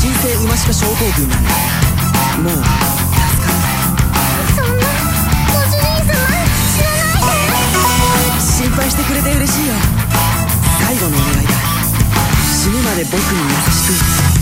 神聖馬鹿症候群なんだ。もう。助かるそんな。ご主人様。知らないで。心配してくれて嬉しいよ。最後のお願いだ。死ぬまで僕に優しく。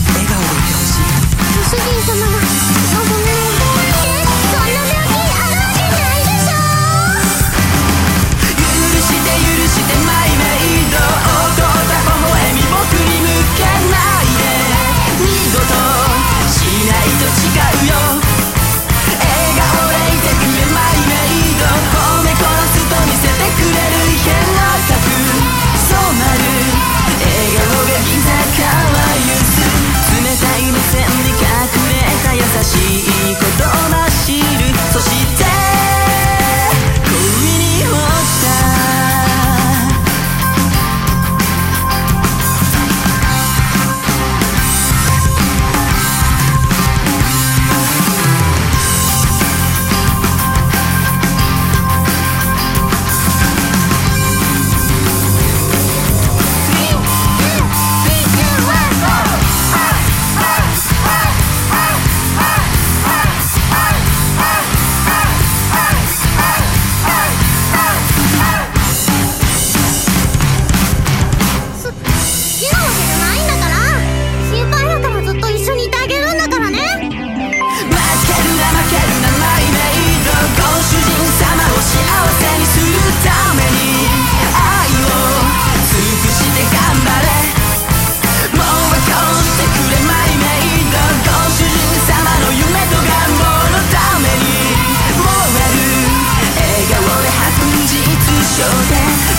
情で